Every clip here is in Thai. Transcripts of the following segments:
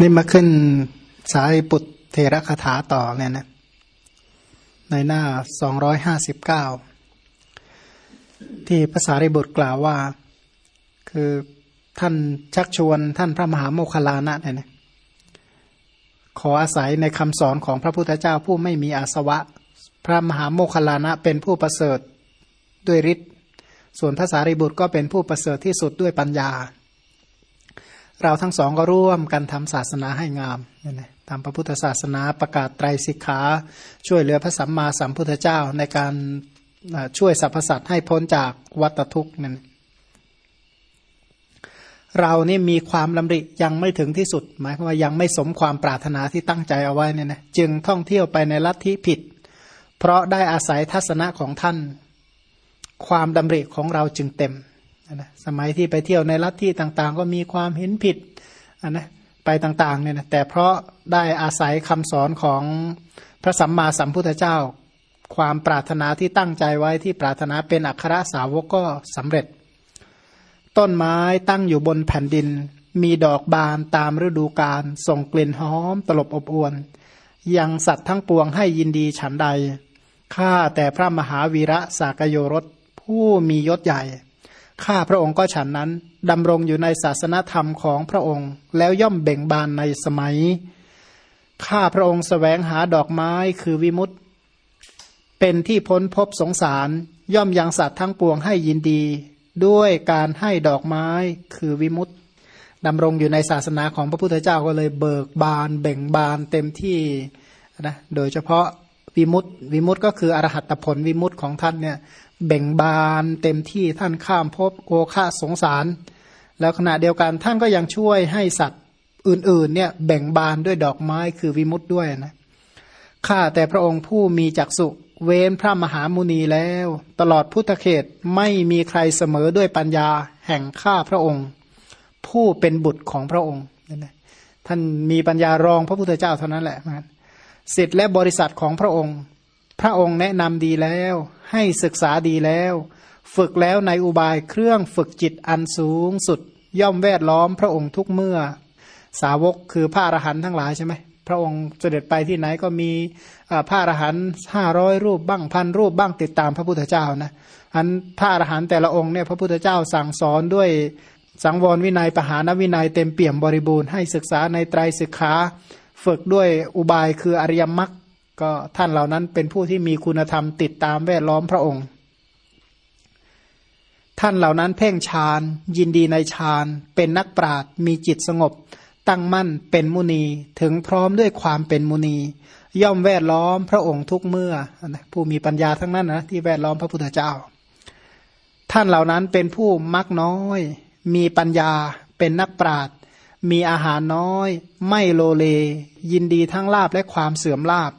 นี่มาขึ้นสารีปุตเทระคาถาต่อเนี่ยนะในหน้าสองร้อยห้าสิบเก้าที่ภาษาริบุตรกล่าวว่า คือท่านชักชวนท่านพระมหาโมคคลานะเนี่ยนะขออาศัยในคำสอนของพระพุทธเจ้าผู้ไม่มีอาสวะ พระมหาโมคคลลานะเป็นผู้ประเสริฐด้วยฤทธิ์ส่วนภาษาริบุตรก็เป็นผู้ประเสริฐที่สุดด้วยปัญญา เราทั้งสองก็ร่วมกันทำศาสนาให้งามเนี่ยนะทำพระพุทธศาสนาประกาศไตรสิกขา ช่วยเหลือพระสัมมาสัมพุทธเจ้าในการช่วยสรรพสัตว์ให้พ้นจากวัฏทุกข์นั่นเรานี่มีความลำริยังไม่ถึงที่สุด หมายความว่ายังไม่สมความปรารถนาที่ตั้งใจเอาไว้เนี่ยนะจึงท่องเที่ยวไปในลัทธิผิด เพราะได้อาศัยทัศนะของท่าน ความดำริของเราจึงเต็ม นะสมัยที่ไปเที่ยวในลัทธิต่างๆ ก็มีความเห็นผิดนะไปต่างๆเนี่ยนะแต่เพราะได้อาศัยคำสอนของพระสัมมาสัมพุทธเจ้า ความปรารถนาที่ตั้งใจไว้ที่ปรารถนาเป็นอัครสาวกก็สำเร็จ ต้นไม้ตั้งอยู่บนแผ่นดิน มีดอกบานตามฤดูกาลส่งกลิ่นหอมตลบอบอวน ยังสัตว์ทั้งปวงให้ยินดีฉันใดข้าแต่พระมหาวีระสากโยรสผู้มียศใหญ่ ข้าพระองค์ก็ฉันนั้นดำรงอยู่ในศาสนธรรมของพระองค์ แล้วย่อมเบ่งบานในสมัย ข้าพระองค์สแสวงหาดอกไม้คือวิมุตเป็นที่พ้นพบสงสาร ย่อมยังสัตว์ทั้งปวงให้ยินดี ด้วยการให้ดอกไม้คือวิมุตดำรงอยู่ในศาสนาของพระพุทธเจ้าก็เลยเบิกบาน เบ่งบานเต็มที่นะโดยเฉพาะ วิมุตวิมุตก็คืออรหัตผลวิมุตของท่านเนี่ยเบ่งบานเต็มที่ท่านข้ามภพโอฆาสงสาร แล้วขณะเดียวกันท่านก็ยังช่วยให้สัตว์อื่นๆเนี่ยแบ่งบานด้วยดอกไม้คือวิมุตด้วยนะข้าแต่พระองค์ผู้มีจักสุเว้นพระมหามุนีแล้ว ตลอดพุทธเขตไม่มีใครเสมอด้วยปัญญาแห่งข้าพระองค์ ผู้เป็นบุตรของพระองค์ท่านมีปัญญารองพระพุทธเจ้าเท่านั้นแหละ สิทธิและบริษัทของพระองค์ พระองค์แนะนำดีแล้ว ให้ศึกษาดีแล้ว ฝึกแล้วในอุบายเครื่องฝึกจิตอันสูงสุด ย่อมแวดล้อมพระองค์ทุกเมื่อ สาวกคือพระอรหันต์ทั้งหลายใช่ไหมพระองค์เสด็จไปที่ไหนก็มีพระอรหันต์ห้าร้อยรูปบ้างพันรูปบ้างติดตามพระพุทธเจ้านะอันพระอรหันต์แต่ละองค์เนี่ยพระพุทธเจ้าสั่งสอนด้วยสังวรวินัยปหานวินัยเต็มเปี่ยมบริบูรณ์ให้ศึกษาในไตรสิกขา ฝึกด้วยอุบายคืออริยมรรคก็ท่านเหล่านั้นเป็นผู้ที่มีคุณธรรมติดตามแวดล้อมพระองค์ ท่านเหล่านั้นเพ่งฌานยินดีในฌานเป็นนักปราดมีจิตสงบ ตั้งมั่นเป็นมุนีถึงพร้อมด้วยความเป็นมุนี ย่อมแวดล้อมพระองค์ทุกเมื่อผู้มีปัญญาทั้งนั้นนะที่แวดล้อมพระพุทธเจ้า ท่านเหล่านั้นเป็นผู้มักน้อย มีปัญญาเป็นนักปราด มีอาหารน้อย ไม่โลเล ยินดีทั้งลาบและความเสื่อมลาบ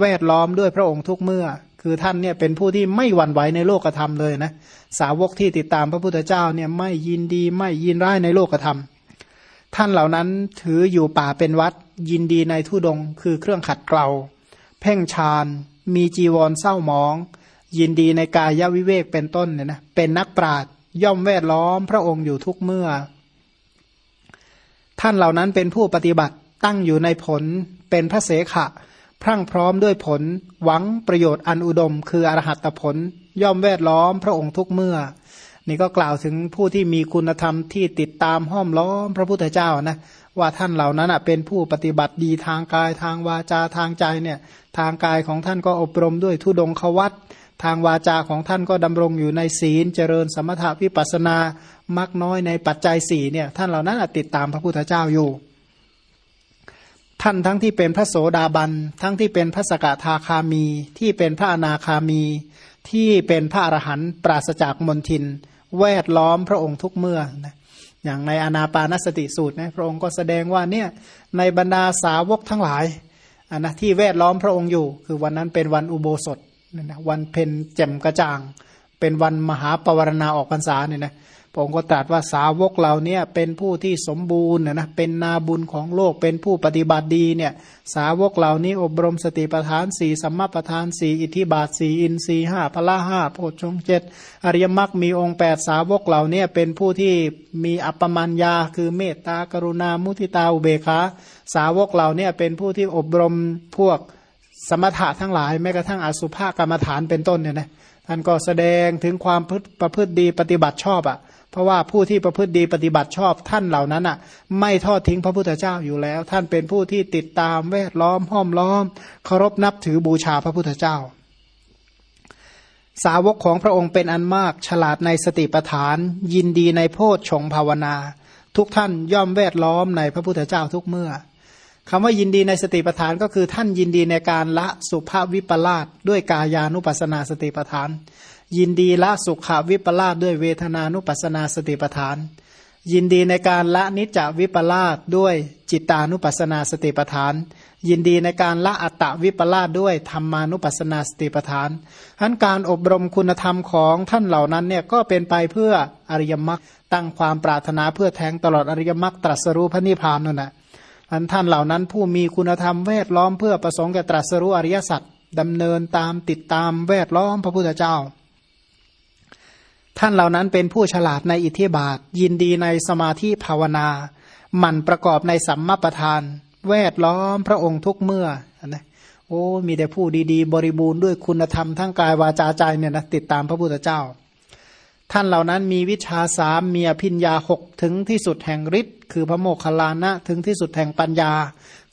แวดล้อมด้วยพระองค์ทุกเมื่อ คือท่านเนี่ยเป็นผู้ที่ไม่หวั่นไหวในโลกธรรมเลยนะ สาวกที่ติดตามพระพุทธเจ้าเนี่ยไม่ยินดีไม่ยินร้ายในโลกธรรม ท่านเหล่านั้นถืออยู่ป่าเป็นวัด ยินดีในทุดง คือเครื่องขัดเกลาเพ่งฌานมีจีวรเศร้าหมอง ยินดีในกายวิเวกเป็นต้นเนี่ยนะเป็นนักปราดย่อมแวดล้อมพระองค์อยู่ทุกเมื่อ ท่านเหล่านั้นเป็นผู้ปฏิบัติตั้งอยู่ในผลเป็นพระเสขะ พรั่งพร้อมด้วยผล หวังประโยชน์อันอุดม คืออรหัตผล ย่อมแวดล้อมพระองค์ทุกเมื่อ นี่ก็กล่าวถึงผู้ที่มีคุณธรรมที่ติดตามห้อมล้อมพระพุทธเจ้านะว่าท่านเหล่านั้นเป็นผู้ปฏิบัติดีทางกายทางวาจาทางใจเนี่ยทางกายของท่านก็อบรมด้วยทุดงควัตทางวาจาของท่านก็ดำรงอยู่ในศีล เจริญสมถะวิปัสนา มักน้อยในปัจจัยสี่เนี่ยท่านเหล่านั้นติดตามพระพุทธเจ้าอยู่ ท่านทั้งที่เป็นพระโสดาบัน ทั้งที่เป็นพระสกทาคามี ที่เป็นพระอนาคามี ที่เป็นพระอรหันต์ปราศจากมนทิน แวดล้อมพระองค์ทุกเมื่อนะอย่างในอนาปานสติสูตรนะพระองค์ก็แสดงว่าเนี่ยในบรรดาสาวกทั้งหลายนนะที่แวดล้อมพระองค์อยู่ คือวันนั้นเป็นวันอุโบสถนะวันเพ็ญแจ่มกระจ่าง เป็นวันมหาปวารณาออกพรรษาเนี่ยนะ ระองค์ก็ตรัสว่าสาวกเหล่านี้เป็นผู้ที่สมบูรณ์นะเป็นนาบุญของโลกเป็นผู้ปฏิบัติดีเนี่ยสาวกเหล่านี้อบรมสติปัฏฐานสี่สัมมาปัฏฐานสี่อิทธิบาทสี่อินทรีห้าพละห้าโพชงเจ็ดอริยมรรคมีองค์แปดสาวกเหล่านี้เป็นผู้ที่มีอัปปมัญญาคือเมตตากรุณามุทิตาอุเบกขาสาวกเหล่านี้เป็นผู้ที่อบรมพวกสมถะทั้งหลายแม้กระทั่งอสุภกรรมฐานเป็นต้นเนี่ยนะท่านก็แสดงถึงความประพฤติดีปฏิบัติชอบอะ่ะ เพราะว่าผู้ที่ประพฤติดีปฏิบัติชอบท่านเหล่านั้นอะ ไม่ทอดทิ้งพระพุทธเจ้าอยู่แล้ว ท่านเป็นผู้ที่ติดตามแวดล้อมห้อมล้อมเคารพนับถือบูชาพระพุทธเจ้า สาวกของพระองค์เป็นอันมากฉลาดในสติปัฏฐาน ยินดีในโพชฌงภาวนา ทุกท่านย่อมแวดล้อมในพระพุทธเจ้าทุกเมื่อคำว่ายินดีในสติปัฏฐานก็คือท่านยินดีในการละสุภาพวิปลาสด้วยกายานุปัสนาสติปัฏฐาน ยินดีละสุขวิปลาสด้วยเวทนานุปัสนาสติปัฏฐาน ยินดีในการละนิจจวิปลาสด้วยจิตานุปัสนาสติปัฏฐาน ยินดีในการละอัตตวิปลาสด้วยธรรมานุปัสนาสติปัฏฐานทั้นการอบรมคุณธรรมของท่านเหล่านั้นเนี่ยก็เป็นไปเพื่ออริยมรรคตั้งความปรารถนาเพื่อแทงตลอดอริยมรรคตรัสรู้พระนิพพานนั่นแหละอันท่านเหล่านั้นผู้มีคุณธรรมแวดล้อมเพื่อประสงค์แก่ตรัสรู้อริยสัจดำเนินตามติดตามแวดล้อมพระพุทธเจ้า ท่านเหล่านั้นเป็นผู้ฉลาดในอิทธิบาท ยินดีในสมาธิภาวนา หมั่นประกอบในสัมมาประธาน แวดล้อมพระองค์ทุกเมื่อนะโอ้มีแต่ผู้ดีๆ บริบูรณ์ด้วยคุณธรรมทั้งกายวาจาใจเนี่ยนะติดตามพระพุทธเจ้า ท่านเหล่านั้นมีวิชาสามมีอภิญญาหกถึงที่สุดแห่งฤทธิคือพระโมคคัลลานะถึงที่สุดแห่งปัญญา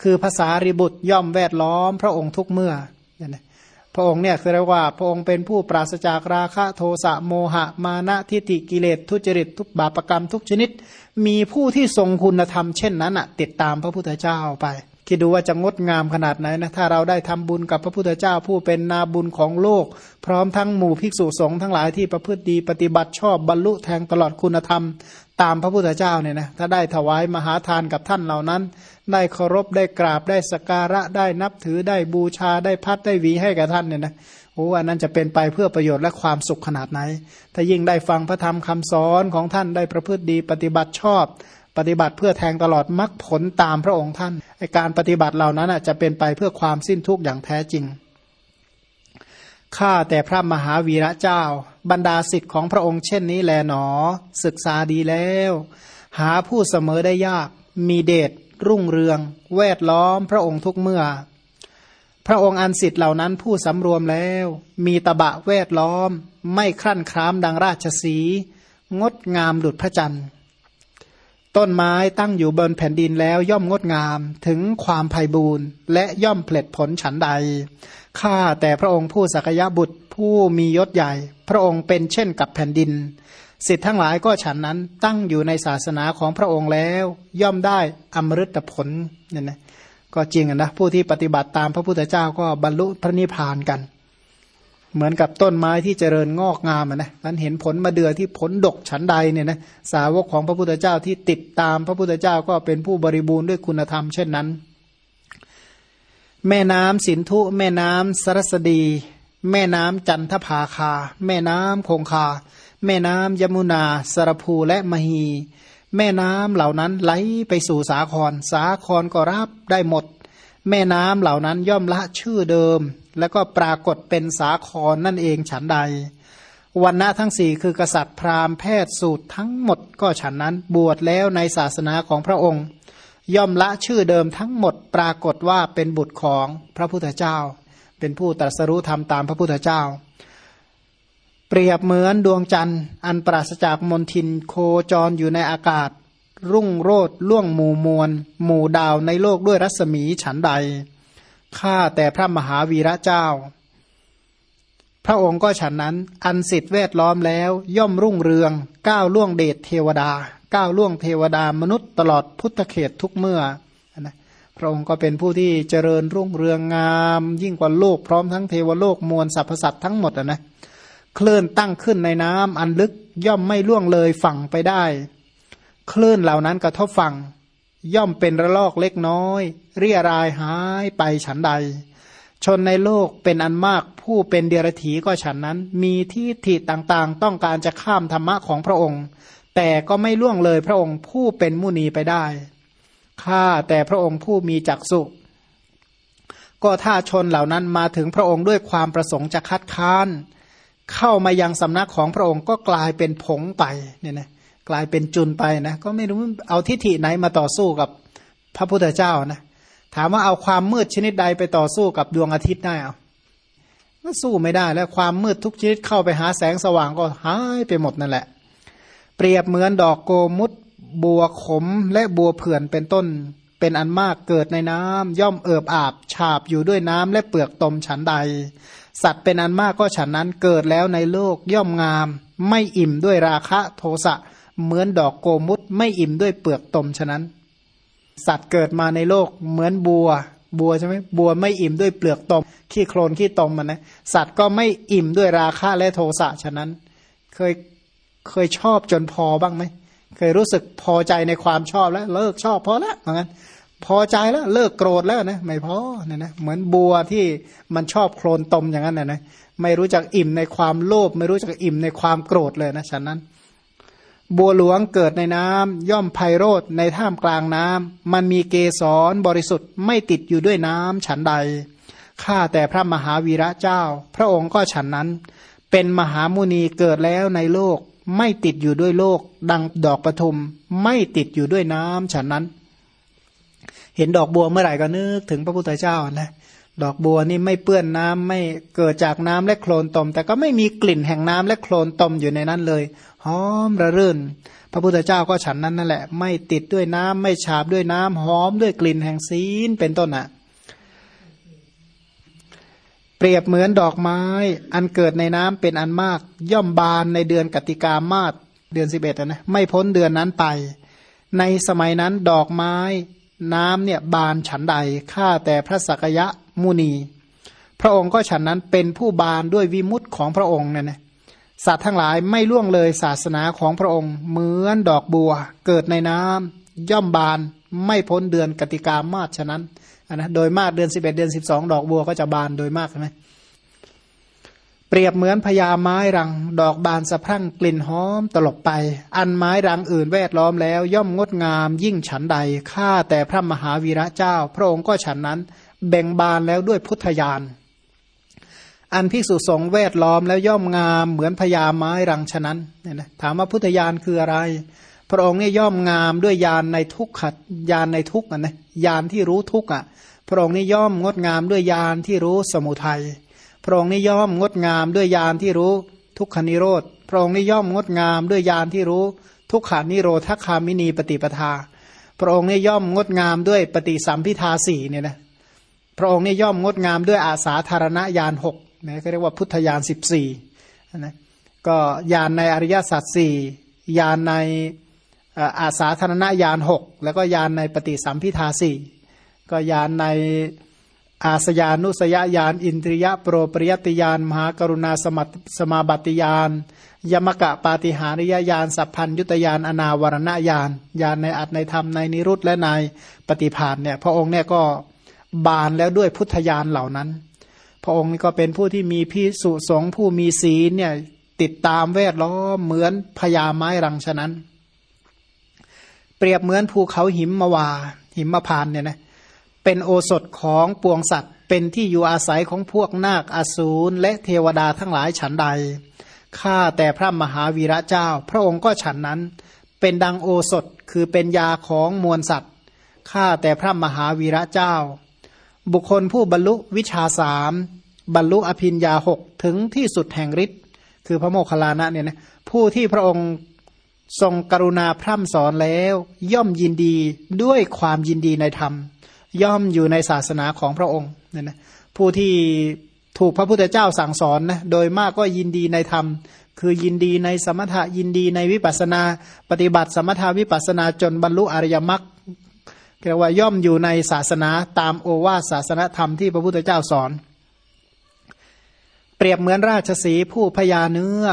คือภาษาริบุตรย่อมแวดล้อมพระองค์ทุกเมื่อเนี่ย พระองค์เนี่ยคือเรียกว่าพระองค์เป็นผู้ปราศจากราคะโทสะโมหะ มานะทิฏฐิกิเลสทุจริตทุกบาปรกรรมทุกชนิด มีผู้ที่ทรงคุณธรรมเช่นนั้นอะติดตามพระพุทธเจ้าไป คิดดูว่าจะงดงามขนาดไหนนะถ้าเราได้ทำบุญกับพระพุทธเจ้าผู้เป็นนาบุญของโลก พร้อมทั้งหมู่ภิกษุสงฆ์ทั้งหลายที่ประพฤติดีปฏิบัติชอบบรรลุแทงตลอดคุณธรรม ตามพระพุทธเจ้าเนี่ยนะถ้าได้ถวายมหาทานกับท่านเหล่านั้น ได้เคารพได้กราบได้สการะได้นับถือได้บูชาได้พัดได้วีให้กับท่านเนี่ยนะโอ้อันนั้นจะเป็นไปเพื่อประโยชน์และความสุขขนาดไหน ถ้ายิ่งได้ฟังพระธรรมคำสอนของท่านได้ประพฤติดีปฏิบัติชอบ ปฏิบัติเพื่อแทงตลอดมรรคผลตามพระองค์ท่านการปฏิบัติเหล่านั้นจะเป็นไปเพื่อความสิ้นทุกข์อย่างแท้จริงข้าแต่พระมหาวีระเจ้า บรรดาสิทธิ์ของพระองค์เช่นนี้แลหนอ ศึกษาดีแล้ว หาผู้เสมอได้ยาก มีเดชรุ่งเรือง แวดล้อมพระองค์ทุกเมื่อ พระองค์อันสิทธิ์เหล่านั้นผู้สำรวมแล้ว มีตะบะแวดล้อม ไม่ครั่นครามดังราชสี งดงามดุจพระจันทร์ ต้นไม้ตั้งอยู่บนแผ่นดินแล้วย่อมงดงามถึงความไพ่บูรณ์และย่อมเผล็ดผลฉันใด ข้าแต่พระองค์ผู้สักยะบุตรผู้มียศใหญ่ พระองค์เป็นเช่นกับแผ่นดิน สิทธิ์ทั้งหลายก็ฉันนั้นตั้งอยู่ในศาสนาของพระองค์แล้ว ย่อมได้อมฤตผลเนี่ยนะก็จริงนะผู้ที่ปฏิบัติตามพระพุทธเจ้าก็บรรลุพระนิพพานกัน เหมือนกับต้นไม้ที่เจริญงอกงามนะนั้นเห็นผลมาเดือที่ผลดกฉันใดเนี่ยนะสาวกของพระพุทธเจ้าที่ติดตามพระพุทธเจ้าก็เป็นผู้บริบูรณ์ด้วยคุณธรรมเช่นนั้น แม่น้ำสินธุแม่น้ำสรสดี แม่น้ำจันทภาคา แม่น้ำคงคา แม่น้ำยมุนาสรภูและมหี แม่น้ำเหล่านั้นไหลไปสู่สาคร สาครก็รับได้หมด แม่น้ำเหล่านั้นย่อมละชื่อเดิม แล้วก็ปรากฏเป็นสาครนั่นเองฉันใดวันณะทั้งสี่คือกษัตริย์พราหมณ์แพทย์สูตรทั้งหมดก็ฉันนั้นบวชแล้วในศาสนาของพระองค์ ย่อมละชื่อเดิมทั้งหมดปรากฏว่าเป็นบุตรของพระพุทธเจ้า เป็นผู้ตรัสรู้ธรรมตามพระพุทธเจ้า เปรียบเหมือนดวงจันทร์อันปราศจากมนทินโคจรอยู่ในอากาศ รุ่งโรดล่วงหมู่มวลหมู่ดาวในโลกด้วยรัศมีฉันใดข้าแต่พระมหาวีระเจ้า พระองค์ก็ฉันนั้น อันสิทธิแวดล้อมแล้ว ย่อมรุ่งเรือง ก้าวล่วงเดชเทวดา ก้าวล่วงเทวดามนุษย์ตลอดพุทธเขตทุกเมื่อนะพระองค์ก็เป็นผู้ที่เจริญรุ่งเรืองงาม ยิ่งกว่าโลกพร้อมทั้งเทวโลกมวลสรรพสัตว์ทั้งหมดนะเคลื่อนตั้งขึ้นในน้ำอันลึกย่อมไม่ล่วงเลยฝั่งไปได้ คลื่นเหล่านั้นกระทบฝั่งย่อมเป็นระลอกเล็กน้อย เรียรายหายไปฉันใด ชนในโลกเป็นอันมากผู้เป็นเดรัจฉีก็ฉันนั้น มีที่ถิต่างๆ ต้องการจะข้ามธรรมะของพระองค์ แต่ก็ไม่ล่วงเลยพระองค์ผู้เป็นมุนีไปได้ข้าแต่พระองค์ผู้มีจักสุก็ถ้าชนเหล่านั้นมาถึงพระองค์ด้วยความประสงค์จะคัดค้าน เข้ามายังสำนักของพระองค์ก็กลายเป็นผงไปเนี่ยนะ กลายเป็นจุนไปนะก็ไม่รู้เอาทิฏฐิไหนมาต่อสู้กับพระพุทธเจ้านะถามว่าเอาความมืดชนิดใดไปต่อสู้กับดวงอาทิตย์ได้เอาก็สู้ไม่ได้แล้วความมืดทุกชนิดเข้าไปหาแสงสว่างก็หายไปหมดนั่นแหละ เปรียบเหมือนดอกโกมุตบัวขมและบัวเผื่อนเป็นต้นเป็นอันมากเกิดในน้ำย่อมเอิบอาบฉาบอยู่ด้วยน้ำและเปลือกตมฉันใด สัตว์เป็นอันมากก็ฉันนั้นเกิดแล้วในโลกย่อมงาม ไม่อิ่มด้วยราคะโทสะ เหมือนดอกโกมุตไม่อิ่มด้วยเปลือกตมฉะนั้น สัตว์เกิดมาในโลกเหมือนบัว บัวใช่ไหมบัวไม่อิ่มด้วยเปลือกตม ขี้โคลนขี้ตมมันนะสัตว์ก็ไม่อิ่มด้วยราคะและโทสะฉะนั้น เคยเคยชอบจนพอบ้างไหมเคยรู้สึกพอใจในความชอบแล้วเลิกชอบพอแล้วเหมือนกันพอใจแล้วเลิกโกรธแล้วนะไม่พอเนี่ยนะเหมือนบัวที่มันชอบโคลนตมอย่างนั้นนะนะไม่รู้จักอิ่มในความโลภไม่รู้จักอิ่มในความโกรธเลยนะฉะนั้น บัวหลวงเกิดในน้ำย่อมไพโรธในท่ามกลางน้ำมันมีเกสรบริสุทธิ์ไม่ติดอยู่ด้วยน้ำฉันใดข้าแต่พระมหาวีระเจ้า พระองค์ก็ฉันนั้น เป็นมหามุนีเกิดแล้วในโลก ไม่ติดอยู่ด้วยโลก ดังดอกปทุมไม่ติดอยู่ด้วยน้ำฉันนั้น เห็นดอกบัวเมื่อไหร่ก็นึกถึงพระพุทธเจ้านะ ดอกบัวนี่ไม่เปื้อนน้ำไม่เกิดจากน้ำและโคลนตม แต่ก็ไม่มีกลิ่นแห่งน้ำและโคลนตมอยู่ในนั้นเลยหอมระรื่น พระพุทธเจ้าก็ฉันนั้นนั่นแหละ ไม่ติดด้วยน้ำไม่ฉาบด้วยน้ำหอมด้วยกลิ่นแห่งศีลเป็นต้นอะ เปรียบเหมือนดอกไม้ อันเกิดในน้ำเป็นอันมาก ย่อมบานในเดือนกติกามาศเดือนสิบเอ็ดนะไม่พ้นเดือนนั้นไป ในสมัยนั้นดอกไม้ น้ำเนี่ยบานฉันใดข้าแต่พระสักยะ มุนี พระองค์ก็ฉันนั้นเป็นผู้บานด้วยวิมุตของพระองค์เนี่ยนะสัตว์ทั้งหลายไม่ล่วงเลยศาสนาของพระองค์ เหมือนดอกบัว เกิดในน้ำย่อมบานไม่พ้นเดือนกติกามาศฉะนั้นนะโดยมากเดือนสิบเอ็ดเดือนสิบสองดอกบัวก็จะบานโดยมากใช่ไหมเปรียบเหมือนพญาไม้รัง ดอกบานสะพรั่งกลิ่นหอมตลบไป อันไม้รังอื่นแวดล้อมแล้ว ย่อมงดงามยิ่งฉันใดข้าแต่พระมหาวีระเจ้า พระองค์ก็ฉันนั้น แบ่งบานแล้วด้วยพุทธญาณอันภิกษุสงฆ์แวดล้อมแล้วย่อมงามเหมือนพญาไม้รังฉะนั้นเนี่ยนะถามว่าพุทธญาณคืออะไร พระองค์นี่ย่อมงามด้วยญาณในทุกขัดญาณในทุกอะนะญาณที่รู้ทุกอะ พระองค์นี่ย่อมงดงามด้วยญาณที่รู้สมุทัยพระองค์นี่ย่อมงดงามด้วยญาณที่รู้ทุกขานิโรธพระองค์นี่ย่อมงดงามด้วยญาณที่รู้ ทุกขานิโรธคามินีปฏิปทา พระองค์นี่ย่อมงดงามด้วยปฏิสัมพิทาสี่เนี่ยนะ พระองค์นี่ย่อมงดงามด้วยอาสาธารณญาณหกนะก็เรียกว่าพุทธญาณสิบสี่นะก็ญาณในอริยสัจสี่ญาณในอาสาธารณญาณหกแล้วก็ญาณในปฏิสัมพิทาสี่ก็ญาณในอาสยานุสยญาณอินทริยโปรปริยติญาณมหากรุณาสมัตสมาบัติญาณยมกะปาติหาริยญาณสัพพัญยุตยานอนาวรณญาณญาณในอัตในธรรมในนิรุตและในปฏิภาณเนี่ยพระองค์เนี่ยก็ บานแล้วด้วยพุทธญาณเหล่านั้น พระองค์ก็เป็นผู้ที่มีพิสุสงผู้มีศีลเนี่ยติดตามแวดล้อมเหมือนพญาไม้รังฉะนั้น เปรียบเหมือนภูเขาหิมมาวา หิมมพานเนี่ยนะเป็นโอสถของปวงสัตว์ เป็นที่อยู่อาศัยของพวกนาคอสูรและเทวดาทั้งหลายฉันใดข้าแต่พระมหาวีระเจ้า พระองค์ก็ฉันนั้น เป็นดังโอสถคือเป็นยาของมวลสัตว์ข้าแต่พระมหาวีระเจ้า บุคคลผู้บรรลุวิชาสามบรรลุอภินยาหกถึงที่สุดแห่งฤทธิ์คือพระโมคคัลลานะเนี่ยนะผู้ที่พระองค์ทรงกรุณาพร่ำสอนแล้ว ย่อมยินดีด้วยความยินดีในธรรม ย่อมอยู่ในศาสนาของพระองค์เนี่ยนะผู้ที่ถูกพระพุทธเจ้าสั่งสอนนะโดยมากก็ยินดีในธรรม คือยินดีในสมถะยินดีในวิปัสนา ปฏิบัติสมถาวิปัสนาจนบรรลุอริยมรรค เรียกว่าย่อมอยู่ในศาสนาตามโอวาศาสนธรรมที่พระพุทธเจ้าสอน เปรียบเหมือนราชสีผู้พยาเนื้อ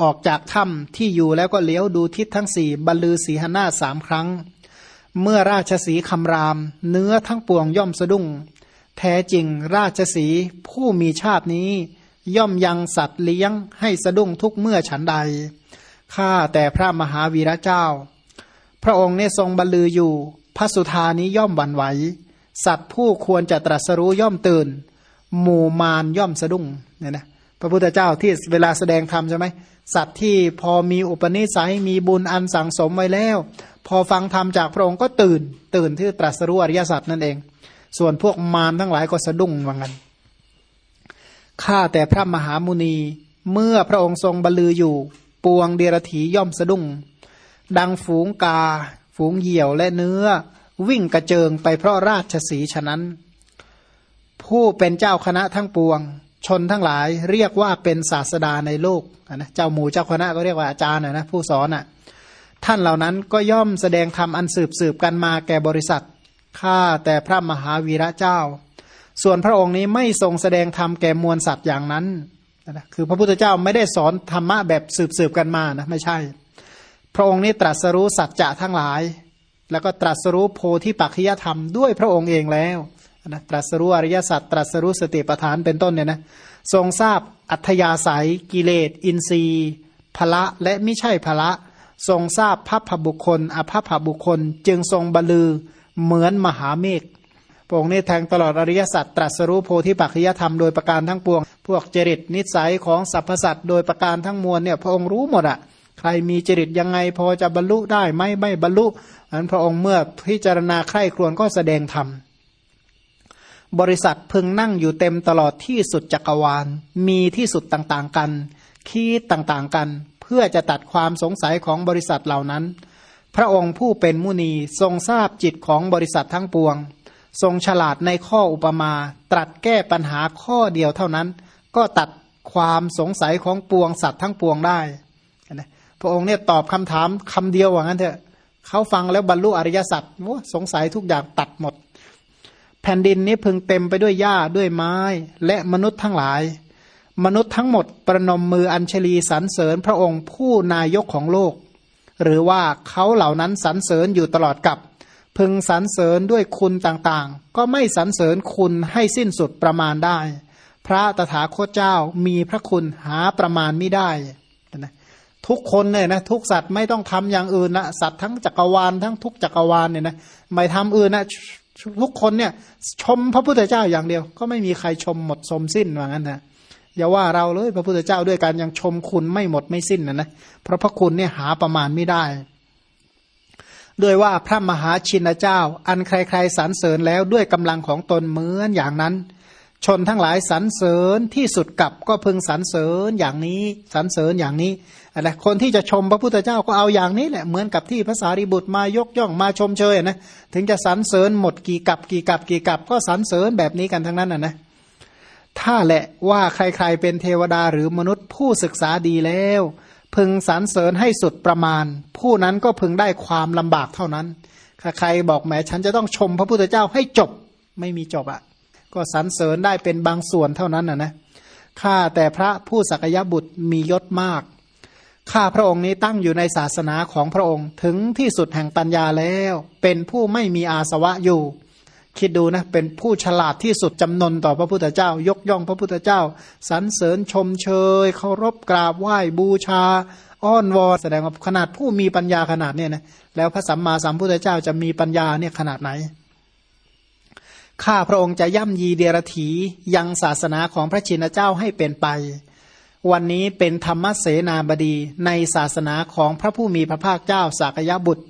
ออกจากถ้ำที่อยู่แล้วก็เลี้ยวดูทิศทั้งสี่บรรลือสีหนาสามครั้ง เมื่อราชสีคำราม เนื้อทั้งปวงย่อมสะดุ้ง แท้จริงราชสีผู้มีชาตินี้ ย่อมยังสัตว์เลี้ยงให้สะดุ้งทุกเมื่อฉันใดข้าแต่พระมหาวีระเจ้า พระองค์เนี่ยทรงบรรลืออยู่ พระสุธานี้ย่อมหวั่นไหว สัตว์ผู้ควรจะตรัสรู้ย่อมตื่น หมู่มารย่อมสะดุ้งเนี่ยนะพระพุทธเจ้าที่เวลาแสดงธรรมใช่ไหมสัตว์ที่พอมีอุปนิสัยมีบุญอันสังสมไว้แล้ว พอฟังธรรมจากพระองค์ก็ตื่น ตื่นที่ตรัสรู้อริยสัจนั่นเอง ส่วนพวกมารทั้งหลายก็สะดุ้งว่างั้นข้าแต่พระมหามุนีเมื่อพระองค์ทรงบรรลืออยู่ ปวงเดรถีย่อมสะดุ้ง ดังฝูงกา ฝูงเหยี่ยวและเนื้อ วิ่งกระเจิงไปเพราะราชสีฉะนั้น ผู้เป็นเจ้าคณะทั้งปวง ชนทั้งหลายเรียกว่าเป็นศาสดาในโลกนะเจ้าหมู่เจ้าคณะก็เรียกว่าอาจารย์นะผู้สอนอะท่านเหล่านั้นก็ย่อมแสดงธรรมอันสืบสืบกันมาแก่บริษัทข้าแต่พระมหาวีระเจ้า ส่วนพระองค์นี้ไม่ทรงแสดงธรรมแก่มวลสัตว์อย่างนั้นนะคือพระพุทธเจ้าไม่ได้สอนธรรมะแบบสืบสืบกันมานะไม่ใช่ พระองค์นี้ตรัสรู้สัจจะทั้งหลาย แล้วก็ตรัสรู้โพธิปัจจยธรรมด้วยพระองค์เองแล้วนะตรัสรู้อริยสัจตรัสรู้สติปัฏฐานเป็นต้นเนี่ยนะทรงทราบอัธยาศัย กิเลส อินทรีย์พละและไม่ใช่พละ ทรงทราบพัพบุคคลอภัพบุคคล จึงทรงบรลือเหมือนมหาเมฆพระองค์นี้แทงตลอดอริยสัจตรัสรู้โพธิปัจจยธรรมโดยประการทั้งปวง พวกจริตนิสัยของสรรพสัตว์โดยประการทั้งมวลเนี่ยพระองค์รู้หมดอะใค รมีจริตยังไง พอจะบรรลุได้ไหมไม่บรรลุอันพระองค์เมื่อพิจารณาใคร่ครวญก็แสดงธรรมบริษัทพึงนั่งอยู่เต็มตลอดที่สุดจักรวาล มีที่สุดต่างๆกัน คิดต่างๆกัน เพื่อจะตัดความสงสัยของบริษัทเหล่านั้น พระองค์ผู้เป็นมุนีทรงทราบจิตของบริษัททั้งปวง ทรงฉลาดในข้ออุปมา ตรัสแก้ปัญหาข้อเดียวเท่านั้น ก็ตัดความสงสัยของปวงสัตว์ทั้งปวงได้ พระองค์เนี่ยตอบคำถามคำเดียวว่างั้นเถอะเขาฟังแล้วบรรลุอริยสัจสงสัยทุกอย่างตัดหมด แผ่นดินนี้พึงเต็มไปด้วยหญ้าด้วยไม้ และมนุษย์ทั้งหลาย มนุษย์ทั้งหมดประนมมืออัญชลีสรรเสริญพระองค์ผู้นายกของโลก หรือว่าเขาเหล่านั้นสรรเสริญอยู่ตลอดกับ พึงสรรเสริญด้วยคุณต่างๆ ก็ไม่สรรเสริญคุณให้สิ้นสุดประมาณได้ พระตถาคตเจ้ามีพระคุณหาประมาณไม่ได้ ทุกคนเนี่ยนะทุกสัตว์ไม่ต้องทำอย่างอื่นนะสัตว์ทั้งจักรวาลทั้งทุกจักรวาลเนี่ยนะไม่ทำอื่นนะทุกคนเนี่ย ชมพระพุทธเจ้าอย่างเดียว ก็ไม่มีใครชมหมดสมสิ้นว่างั้นนะอย่าว่าเราเลยพระพุทธเจ้าด้วยการยังชมคุณไม่หมดไม่สิ้นนะนะเพราะพระคุณเนี่ยหาประมาณไม่ได้ด้วยว่าพระมหาชินเจ้า อันใครๆสรรเสริญแล้วด้วยกำลังของตนเหมือนอย่างนั้น ชนทั้งหลายสรรเสริญที่สุดกับก็พึงสรรเสริญอย่างนี้สรรเสริญอย่างนี้ อะไรคนที่จะชมพระพุทธเจ้าก็เอาอย่างนี้แหละเหมือนกับที่ภาษาริบุตรมายกย่องมาชมเชยนะถึงจะสรรเสริญหมดกี่กับกี่กับกี่กับก็สรรเสริญแบบนี้กันทั้งนั้นนะนะถ้าแหละว่าใครๆเป็นเทวดาหรือมนุษย์ผู้ศึกษาดีแล้ว พึงสรรเสริญให้สุดประมาณ ผู้นั้นก็พึงได้ความลำบากเท่านั้นใครบอกแหมฉันจะต้องชมพระพุทธเจ้าให้จบไม่มีจบอะ่ะ ก็สรรเสริญได้เป็นบางส่วนเท่านั้นนะนะข้าแต่พระผู้สักยบุตรมียศมาก ข้าพระองค์นี้ตั้งอยู่ในศาสนาของพระองค์ ถึงที่สุดแห่งปัญญาแล้ว เป็นผู้ไม่มีอาสวะอยู่ คิดดูนะ เป็นผู้ฉลาดที่สุดจำนนต่อพระพุทธเจ้า ยกย่องพระพุทธเจ้าสรรเสริญชมเชยเคารพกราบไหว้บูชา อ้อนวอนแสดงว่าขนาดผู้มีปัญญาขนาดเนี้ยนะแล้วพระสัมมาสัมพุทธเจ้าจะมีปัญญาเนี่ยขนาดไหนข้าพระองค์จะย่ำยีเดียรถียังศาสนาของพระชินเจ้าให้เป็นไป วันนี้เป็นธรรมเสนาบดีในศาสนาของพระผู้มีพระภาคเจ้าสากยบุตร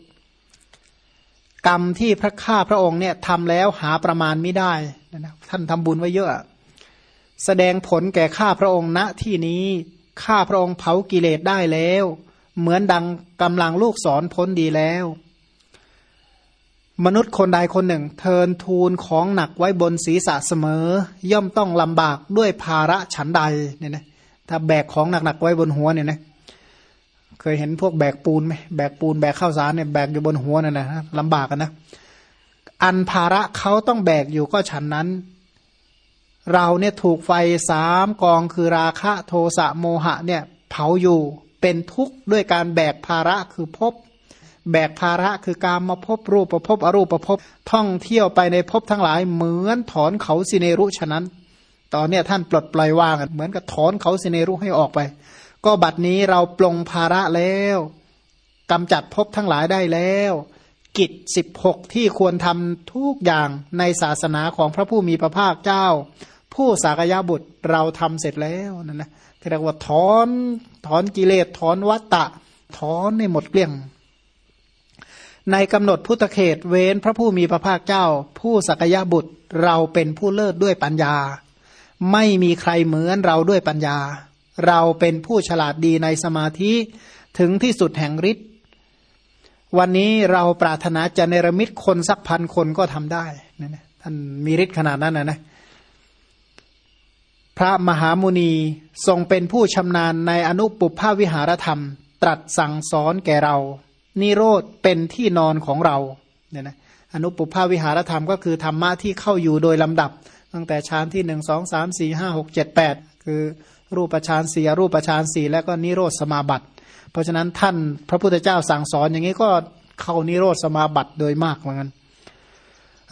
กรรมที่พระข้าพระองค์เนี่ยทำแล้วหาประมาณไม่ได้นะท่านทำบุญไว้เยอะ แสดงผลแก่ข้าพระองค์ณที่นี้ข้าพระองค์เผากิเลสได้แล้ว เหมือนดังกำลังลูกศรพ้นดีแล้ว มนุษย์คนใดคนหนึ่ง เทินทูลของหนักไว้บนศีรษะเสมอ ย่อมต้องลำบากด้วยภาระฉันใดเนี่ยนะ ถ้าแบกของหนักๆไว้บนหัวเนี่ยนะเคยเห็นพวกแบกปูนไหมแบกปูนแบกข้าวสารเนี่ยแบกอยู่บนหัวนั่นนะลำบากกันนะอันภาระเขาต้องแบกอยู่ก็ฉันนั้น เราเนี่ยถูกไฟสามกองคือราคะโทสะโมหะเนี่ย เผาอยู่เป็นทุกข์ด้วยการแบกภาระคือพบ แบกภาระคือการมาพบรูปประพบอรูปประพบท่องเที่ยวไปในพบทั้งหลายเหมือนถอนเขาสิเนรุฉะนั้น ตอนเนี้ยท่านปลดปล่อยวางเหมือนกับถอนเขาสิเนรุให้ออกไป ก็บัดนี้เราปลงภาระแล้วกำจัดภพทั้งหลายได้แล้ว กิจสิบหกที่ควรทำทุกอย่างในศาสนาของพระผู้มีพระภาคเจ้า ผู้สากยะบุตรเราทำเสร็จแล้วนั่นนะเรียกว่าถอนถอนกิเลสถอนวัตตะ ถอนในหมดเกลี้ยงในกำหนดพุทธเขตเว้นพระผู้มีพระภาคเจ้า ผู้สักยะบุตรเราเป็นผู้เลิศด้วยปัญญา ไม่มีใครเหมือนเราด้วยปัญญา เราเป็นผู้ฉลาดดีในสมาธิถึงที่สุดแห่งฤทธิ์วันนี้เราปรารถนาจะเนรมิตคนสักพันคนก็ทำได้นะนะท่านมีฤทธิ์ขนาดนั้นนะนะพระมหามุนีทรงเป็นผู้ชำนาญในอนุปุพาวิหารธรรม ตรัสสั่งสอนแก่เรา นิโรธเป็นที่นอนของเราเนี่ยนะอนุปุพาวิหารธรรมก็คือธรรมะที่เข้าอยู่โดยลำดับ ตั้งแต่ฌานที่หนึ่งสองสามสี่ห้าหกเจ็ดแปดคือรูปฌานสี่รูปฌานสี่แล้วก็นิโรธสมาบัติ เพราะฉะนั้นท่านพระพุทธเจ้าสั่งสอนอย่างนี้ก็เข้านิโรธสมาบัติโดยมากเหมือนกัน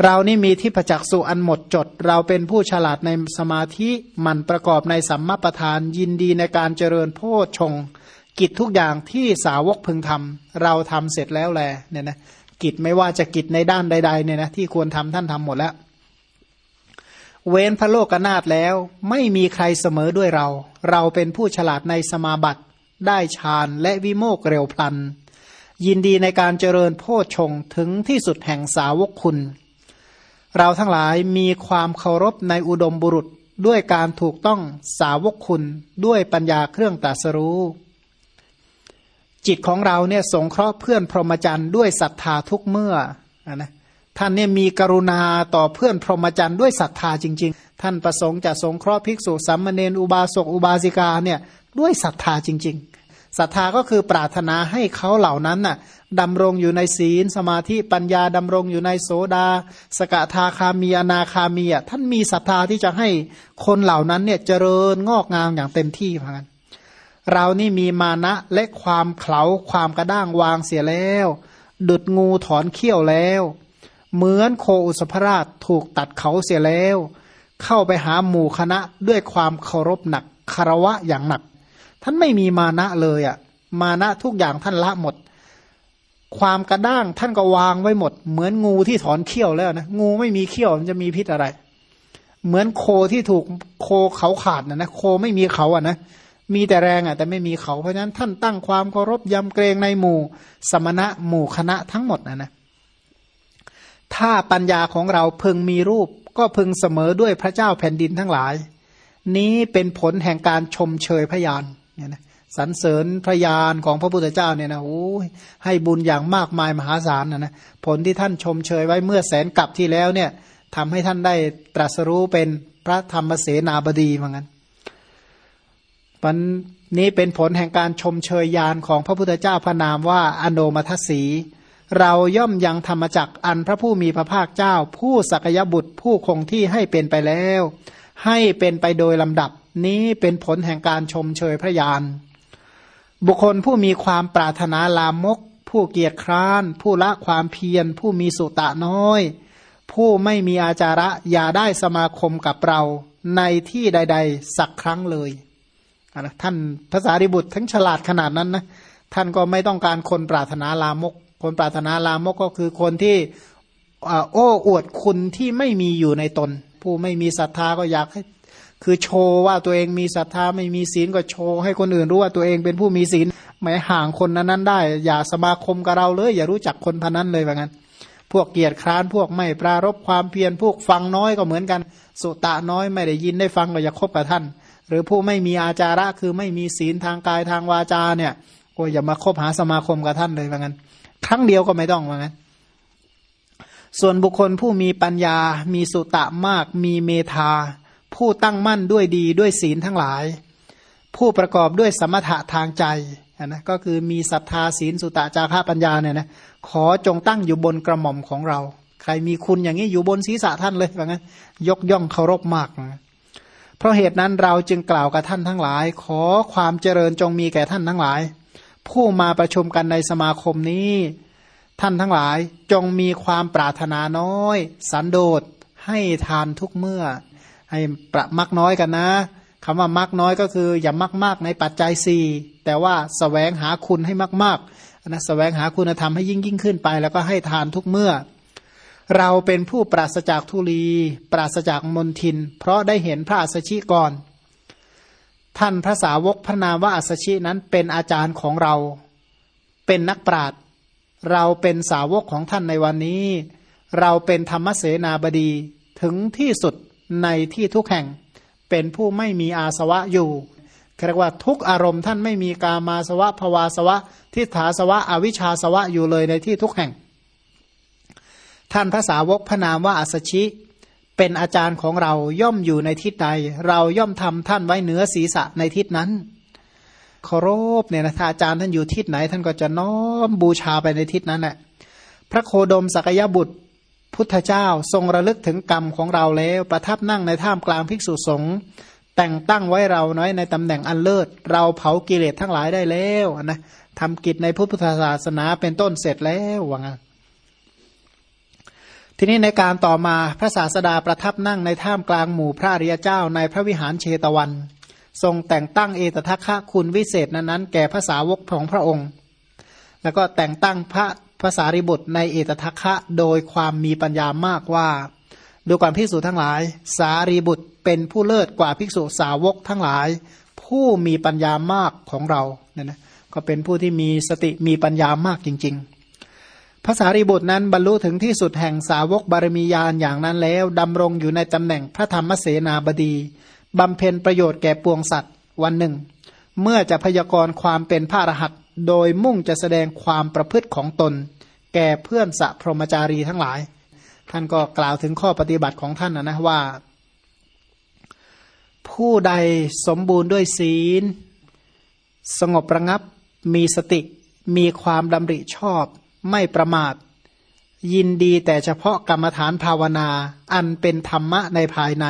เรานี่มีที่ประจักษ์สุอันหมดจด เราเป็นผู้ฉลาดในสมาธิมันประกอบในสัมมาประธาน ยินดีในการเจริญโพชฌงกิจทุกอย่างที่สาวกพึงทำเราทำเสร็จแล้วแลเนี่ยนะกิจไม่ว่าจะกิจในด้านใดๆเนี่ยนะที่ควรทำท่านทำหมดแล้ว เว้นพระโลกนาฏแล้ว ไม่มีใครเสมอด้วยเรา เราเป็นผู้ฉลาดในสมาบัติ ได้ฌานและวิโมกเร็วพลัน ยินดีในการเจริญโพชฌงถึงที่สุดแห่งสาวกคุณ เราทั้งหลายมีความเคารพในอุดมบุรุษด้วยการถูกต้องสาวกคุณด้วยปัญญาเครื่องตรัสรู้ จิตของเราเนี่ยสงเคราะห์เพื่อนพรหมจรรย์ด้วยศรัทธาทุกเมื่อนะ ท่านเนี่ยมีกรุณาต่อเพื่อนพรหมจรรย์ด้วยศรัทธาจริง ๆ ท่านประสงค์จะสงเคราะห์ภิกษุสัมมเนนอุบาสกอุบาสิกาเนี่ยด้วยศรัทธาจริง ๆศรัทธาก็คือปรารถนาให้เขาเหล่านั้นน่ะดำรงอยู่ในศีลสมาธิปัญญาดำรงอยู่ในโสดา สกทาคามีอนาคามีอะท่านมีศรัทธาที่จะให้คนเหล่านั้นเนี่ยเจริญงอกงามอย่างเต็มที่พันเรานี่มีมานะและความเข่าความกระด้างวางเสียแล้ว ดุดงูถอนเขี้ยวแล้ว เหมือนโคอุสภราชถูกตัดเขาเสียแล้ว เข้าไปหาหมู่คณะด้วยความเคารพหนักคารวะอย่างหนัก ท่านไม่มีมานะเลยอะ มานะทุกอย่างท่านละหมด ความกระด้างท่านก็วางไว้หมด เหมือนงูที่ถอนเขี้ยวแล้วนะงูไม่มีเขี้ยวมันจะมีพิษอะไร เหมือนโคที่ถูกโคเขาขาดนะนะโคไม่มีเขาอะนะมีแต่แรงอะแต่ไม่มีเขาเพราะฉะนั้นท่านตั้งความเคารพยำเกรงในหมู่ สมณะหมู่คณะทั้งหมดนะนะ ถ้าปัญญาของเราพึงมีรูป ก็พึงเสมอด้วยพระเจ้าแผ่นดินทั้งหลาย นี้เป็นผลแห่งการชมเชยพยานเนี่ยนะสรรเสริญพระยานของพระพุทธเจ้าเนี่ยนะโอ้ยให้บุญอย่างมากมายมหาศาลนะนะผลที่ท่านชมเชยไว้เมื่อแสนกับที่แล้วเนี่ยทำให้ท่านได้ตรัสรู้เป็นพระธรรมเสนาบดีเหมือนกันวันนี้เป็นผลแห่งการชมเชยยานของพระพุทธเจ้าพระนามว่าอโนมัทสี เราย่อมยังธรรมจักอันพระผู้มีพระภาคเจ้า ผู้สักยบุตรผู้คงที่ให้เป็นไปแล้ว ให้เป็นไปโดยลำดับ นี้เป็นผลแห่งการชมเชยพระยาน บุคคลผู้มีความปรารถนาลามก ผู้เกียจคร้าน ผู้ละความเพียร ผู้มีสุตะน้อย ผู้ไม่มีอาจาระอย่าได้สมาคมกับเรา ในที่ใด ๆ สักครั้งเลยนะท่านภาษาริบุตรทั้งฉลาดขนาดนั้นนะท่านก็ไม่ต้องการคนปรารถนาลามก คนปรารถนาลามกก็คือคนที่โอ้อวดคุณที่ไม่มีอยู่ในตน ผู้ไม่มีศรัทธาก็อยากให้คือโชว์ว่าตัวเองมีศรัทธาไม่มีศีลก็โชว์ให้คนอื่นรู้ว่าตัวเองเป็นผู้มีศีลไม่ห่างคนนั้นนั้นได้ อย่าสมาคมกับเราเลย อย่ารู้จักคนพันนั้นเลยแบบนั้น พวกเกียรติคร้านพวกไม่ปรารบความเพียรพวกฟังน้อยก็เหมือนกัน สุตะน้อยไม่ได้ยินได้ฟังก็อย่าคบกับท่าน หรือผู้ไม่มีอาจาระคือไม่มีศีลทางกายทางวาจาเนี่ยก็อย่ามาคบหาสมาคมกับท่านเลยแบบนั้น ครั้งเดียวก็ไม่ต้องแบบนั้นส่วนบุคคลผู้มีปัญญา มีสุตะมาก มีเมธา ผู้ตั้งมั่นด้วยดีด้วยศีลทั้งหลาย ผู้ประกอบด้วยสมถะทางใจนะก็คือมีศรัทธาศีลสุตะจาระปัญญาเนี่ยนะขอจงตั้งอยู่บนกระหม่อมของเรา ใครมีคุณอย่างนี้อยู่บนศีรษะท่านเลยว่างั้นยกย่องเคารพมากนะเพราะเหตุนั้นเราจึงกล่าวกับท่านทั้งหลาย ขอความเจริญจงมีแก่ท่านทั้งหลาย ผู้มาประชุมกันในสมาคมนี้ ท่านทั้งหลายจงมีความปรารถนาน้อย สันโดษให้ทานทุกเมื่อ ให้ประมักน้อยกันนะคำว่ามักน้อยก็คืออย่ามักมากในปัจจัยสี่แต่ว่าสแสวงหาคุณให้มากๆนะสแสวงหาคุณธรรมให้ยิ่งยิ่งขึ้นไป แล้วก็ให้ทานทุกเมื่อ เราเป็นผู้ปราศจากทุลี ปราศจากมนทิน เพราะได้เห็นพระอัสชิก่อน ท่านพระสาวกพระนามว่าอัสชินั้นเป็นอาจารย์ของเรา เป็นนักปราชญ์เราเป็นสาวกของท่านในวันนี้ เราเป็นธรรมเสนาบดีถึงที่สุดในที่ทุกแห่ง เป็นผู้ไม่มีอาสวะอยู่เรียกว่าทุกอารมณ์ท่านไม่มีกามาสวะภวาสวะ ทิฏฐาสวะ อวิชชาสวะอยู่เลยในที่ทุกแห่ง ท่านพระสาวกพระนามว่าอัสชิ เป็นอาจารย์ของเราย่อมอยู่ในทิศใด เราย่อมทำท่านไว้เหนือศีรษะในทิศนั้นเคารพเนี่ยนะถ้าอาจารย์ท่านอยู่ทิศไหน ท่านก็จะน้อมบูชาไปในทิศนั้นแหละพระโคดมสักยบุตรพุทธเจ้าทรงระลึกถึงกรรมของเราแล้ว ประทับนั่งในท่ามกลางภิกษุสงฆ์แต่งตั้งไว้เราน้อยในตำแหน่งอันเลิศ เราเผากิเลสทั้งหลายได้แล้วนะทำกิจในพุทธศาสนาเป็นต้นเสร็จแล้วว่างั้น ทีนี้ในการต่อมาพระศาสดาประทับนั่งในท่ามกลางหมู่พระริยเจ้าในพระวิหารเชตวัน ทรงแต่งตั้งเอตทัคคะคุณวิเศษนั้นๆแก่ภาษาวกของพระองค์ แล้วก็แต่งตั้งพระภาษาริบุตรในเอตทัคคะโดยความมีปัญญามากว่า ดูความภิกษุทั้งหลาย สารีบุตรเป็นผู้เลิศกว่าภิกษุสาวกทั้งหลาย ผู้มีปัญญามากของเราเนี่ยนะก็เป็นผู้ที่มีสติมีปัญญามากจริง ๆ ภาษารีบุตรนั้นบรรลุถึงที่สุดแห่งสาวกบารมียานอย่างนั้นแล้วดำรงอยู่ในตำแหน่งพระธรรมเสนาบดีบำเพ็ญประโยชน์แก่ปวงสัตว์วันหนึ่ง เมื่อจะพยากรณ์ความเป็นพระรหันต์โดยมุ่งจะแสดงความประพฤติของตน แก่เพื่อนสัพพรมจารีทั้งหลาย ท่านก็กล่าวถึงข้อปฏิบัติของท่านนะนะว่า ผู้ใดสมบูรณ์ด้วยศีล สงบระงับ มีสติ มีความดำริชอบ ไม่ประมาท ยินดีแต่เฉพาะกรรมฐานภาวนา อันเป็นธรรมะในภายใน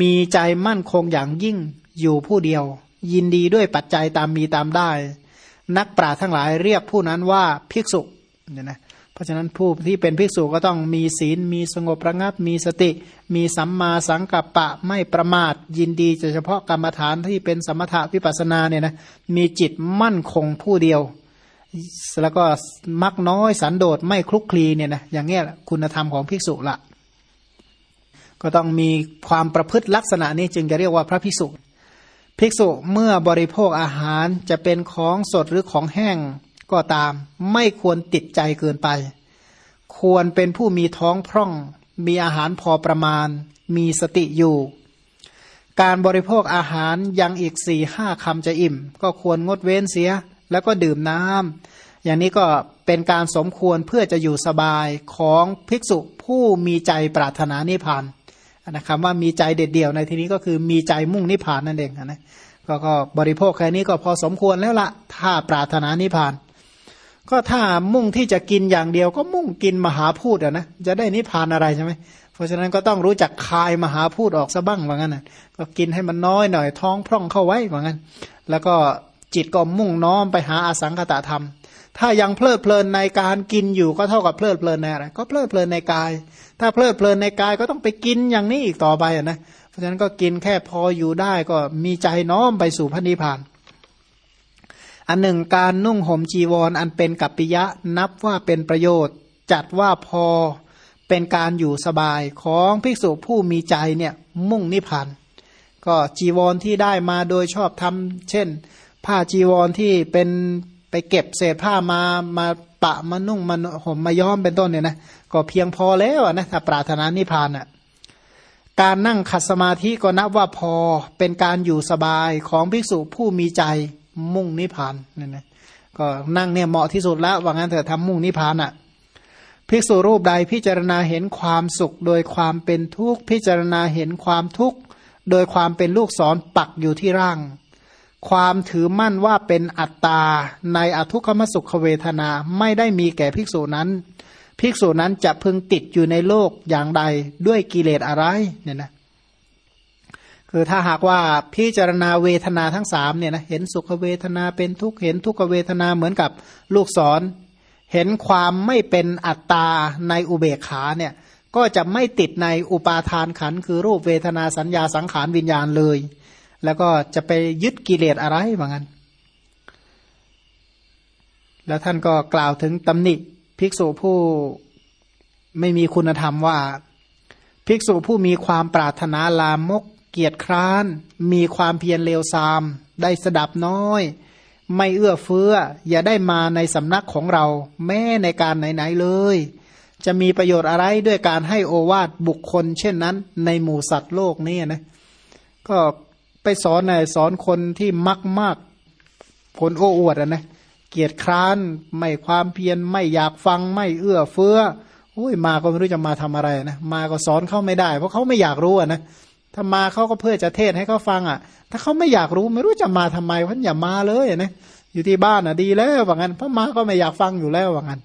มีใจมั่นคงอย่างยิ่งอยู่ผู้เดียว ยินดีด้วยปัจจัยตามมีตามได้ นักปราชญ์ทั้งหลายเรียกผู้นั้นว่าภิกษุเนี่ยนะเพราะฉะนั้นผู้ที่เป็นภิกษุก็ต้องมีศีล มีสงบระงับ มีสติ มีสัมมาสังกัปปะไม่ประมาท ยินดีเฉพาะกรรมฐานที่เป็นสมถะวิปัสนาเนี่ยนะมีจิตมั่นคงผู้เดียว แล้วก็มักน้อยสันโดษไม่คลุกคลีเนี่ยนะอย่างเงี้ยคุณธรรมของภิกษุละก็ต้องมีความประพฤติลักษณะนี้จึงจะเรียกว่าพระภิกษุ ภิกษุเมื่อบริโภคอาหารจะเป็นของสดหรือของแห้งก็ตาม ไม่ควรติดใจเกินไป ควรเป็นผู้มีท้องพร่อง มีอาหารพอประมาณ มีสติอยู่ การบริโภคอาหารยังอีกสี่ห้าคำจะอิ่ม ก็ควรงดเว้นเสีย แล้วก็ดื่มน้ำอย่างนี้ก็เป็นการสมควรเพื่อจะอยู่สบายของภิกษุผู้มีใจปรารถนานิพพานนะครับว่ามีใจเด็ดเดี่ยวในที่นี้ก็คือมีใจมุ่งนิพพานนั่นเองนะก็บริโภคแค่นี้ก็พอสมควรแล้วละถ้าปรารถนานิพพาน ก็ถ้ามุ่งที่จะกินอย่างเดียวก็มุ่งกินมหาพูดอะนะจะได้นิพพานอะไรใช่ไหมเพราะฉะนั้นก็ต้องรู้จักคายมหาพูดออกซะบ้างว่างั้นนะก็กินให้มันน้อยหน่อยท้องพร่องเข้าไว้ว่างั้น แล้วก็ จิตก็มุ่งน้อมไปหาอสังคตธรรม ถ้ายังเพลิดเพลินในการกินอยู่ก็เท่ากับเพลิดเพลินในอะไร ก็เพลิดเพลินในกาย ถ้าเพลิดเพลินในกายก็ต้องไปกินอย่างนี้อีกต่อไปนะ เพราะฉะนั้นก็กินแค่พออยู่ได้ก็มีใจน้อมไปสู่พระนิพพาน อันหนึ่งการนุ่งห่มจีวรออันเป็นกัปปิยะนับว่าเป็นประโยชน์ จัดว่าพอเป็นการอยู่สบายของภิกษุผู้มีใจเนี่ยมุ่งนิพพานก็จีวรที่ได้มาโดยชอบทำเช่น ผ้าจีวรที่เป็นไปเก็บเศษผ้ามามาปะมานุ่งมาห่มมาย้อมเป็นต้นเนี่ยนะก็เพียงพอแล้วนะถ้าปรารถนานิพพานอะการนั่งขัดสมาธิก็นับว่าพอเป็นการอยู่สบายของภิกษุผู้มีใจมุ่งนิพพานนี่นะก็นั่งเนี่ยเหมาะที่สุดแล้วว่างั้นเถอะทำมุ่งนิพพานอะ่ะภิกษุรูปใดพิจารณาเห็นความสุขโดยความเป็นทุกข์พิจารณาเห็นความทุกข์โดยความเป็นลูกศรปักอยู่ที่ร่าง ความถือมั่นว่าเป็นอัตตาในอทุกขมสุขเวทนาไม่ได้มีแก่ภิกษุนั้น ภิกษุนั้นจะพึงติดอยู่ในโลกอย่างใดด้วยกิเลสอะไรเนี่ยนะคือถ้าหากว่าพิจารณาเวทนาทั้งสามเนี่ยนะเห็นสุขเวทนาเป็นทุกเห็นทุกเวทนาเหมือนกับลูกศร เห็นความไม่เป็นอัตตาในอุเบกขาเนี่ยก็จะไม่ติดในอุปาทานขันคือรูปเวทนาสัญญาสังขารวิญญาณเลย แล้วก็จะไปยึดกิเลสอะไรว่างั้น แล้วท่านก็กล่าวถึงตำหนิภิกษุผู้ไม่มีคุณธรรมว่า ภิกษุผู้มีความปรารถนาลามก เกียรติคร้าน มีความเพียรเลวทราม ได้สดับน้อย ไม่เอื้อเฟื้อ อย่าได้มาในสำนักของเรา แม้ในการไหนๆเลย จะมีประโยชน์อะไรด้วยการให้โอวาทบุคคล เช่นนั้น ในหมู่สัตว์โลกนี่นะก็ ไปสอนในสอนคนที่มักมากผลโอ้อวดอะนะเกียรติคร้านไม่ความเพียรไม่อยากฟังไม่เอื้อเฟื้ออุ้ยมาก็ไม่รู้จะมาทำอะไรนะมาก็สอนเขาไม่ได้ เพราะเขาไม่อยากรู้อะนะถ้ามาเขาก็เพื่อจะเทศให้เขาฟังอะ ถ้าเขาไม่อยากรู้ไม่รู้จะมาทำไมเพราะอย่ามาเลยนะอยู่ที่บ้านอะดีแล้วว่างั้นเพราะมาก็ไม่อยากฟังอยู่แล้วว่างั้น